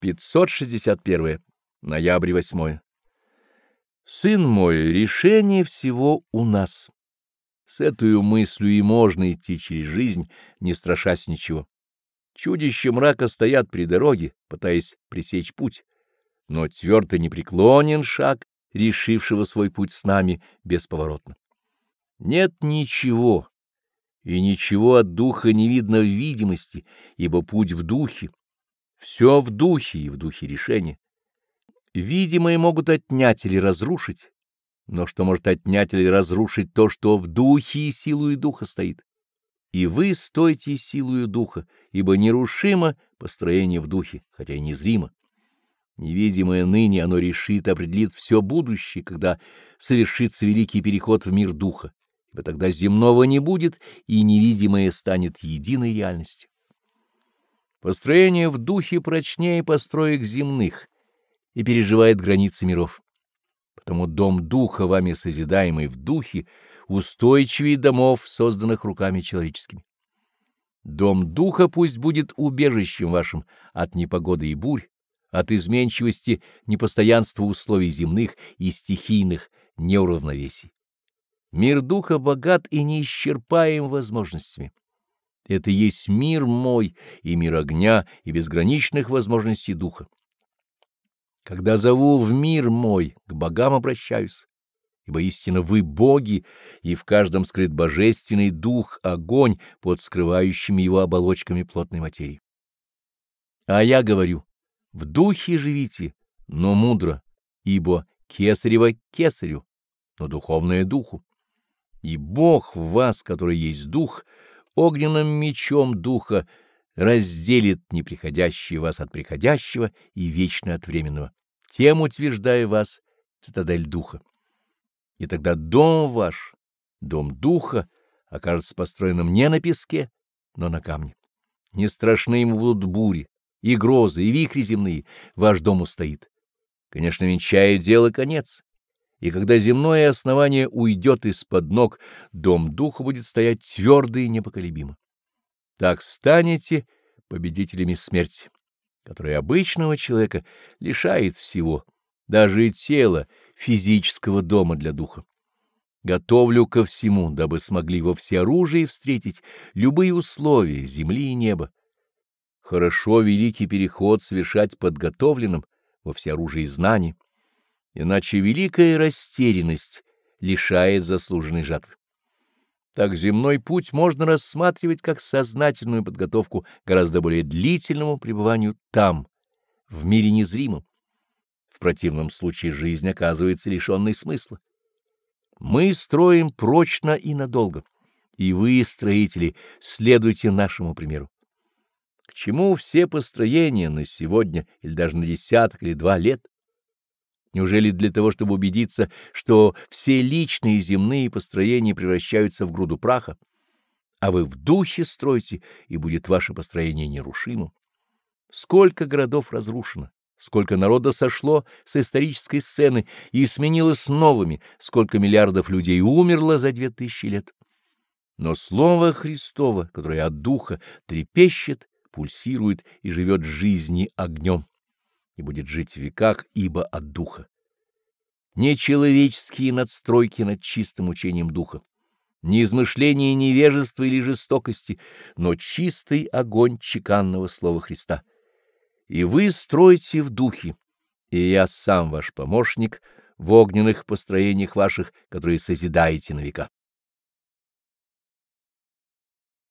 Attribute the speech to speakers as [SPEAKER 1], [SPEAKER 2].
[SPEAKER 1] 561. Ноябрь 8. Сын мой, решение всего у нас. С этой мыслью и можно идти через жизнь, не страшась ничего. Чудища мрака стоят при дороге, пытаясь пресечь путь, но твердо непреклонен шаг, решившего свой путь с нами бесповоротно. Нет ничего, и ничего от духа не видно в видимости, ибо путь в духе. Все в духе и в духе решения. Видимые могут отнять или разрушить, но что может отнять или разрушить то, что в духе и силою духа стоит? И вы стойте силою духа, ибо нерушимо построение в духе, хотя и незримо. Невидимое ныне оно решит, определит все будущее, когда совершится великий переход в мир духа, ибо тогда земного не будет, и невидимое станет единой реальностью. Построение в духе прочнее построек земных и переживает границы миров. Потому дом духа, вами созидаемый в духе, устойчивее домов, созданных руками человеческими. Дом духа пусть будет убежищем вашим от непогоды и бурь, от изменчивости, непостоянства условий земных и стихийных неуравновесий. Мир духа богат и неисчерпаем возможностями. Это есть мир мой и мир огня и безграничных возможностей духа. Когда зову в мир мой, к богам обращаюсь, ибо истинно вы боги, и в каждом скрыт божественный дух, огонь под скрывающими его оболочками плотной материи. А я говорю, в духе живите, но мудро, ибо кесарево кесарю, но духовное духу. И Бог в вас, который есть дух, — огненным мечом духа разделит неприходящее вас от приходящего и вечное от временного, тем утверждая вас цитадель духа. И тогда дом ваш, дом духа, окажется построенным не на песке, но на камне. Не страшны ему будут бури, и грозы, и вихри земные, ваш дом устоит. Конечно, венчает дело конец, и когда земное основание уйдет из-под ног, дом духа будет стоять твердо и непоколебимо. Так станете победителями смерти, которая обычного человека лишает всего, даже и тела, физического дома для духа. Готовлю ко всему, дабы смогли во всеоружии встретить любые условия земли и неба. Хорошо великий переход совершать подготовленным во всеоружии знаний иначе великая растерянность лишает заслуженной жатвы. Так земной путь можно рассматривать как сознательную подготовку гораздо более длительному пребыванию там, в мире незримом. В противном случае жизнь оказывается лишенной смысла. Мы строим прочно и надолго, и вы, строители, следуйте нашему примеру. К чему все построения на сегодня или даже на десяток или два лет? Неужели для того, чтобы убедиться, что все личные земные построения превращаются в груду праха? А вы в духе стройте, и будет ваше построение нерушимым. Сколько городов разрушено, сколько народа сошло с исторической сцены и сменилось новыми, сколько миллиардов людей умерло за две тысячи лет. Но Слово Христово, которое от Духа трепещет, пульсирует и живет жизни огнем и будет жить в веках, ибо от духа. Не человеческие надстройки над чистым учением духа, не измышления невежества или жестокости, но чистый огонь чеканного слова Христа. И вы строите в духе, и я сам ваш помощник в огненных построениях ваших, которые созидаете на века.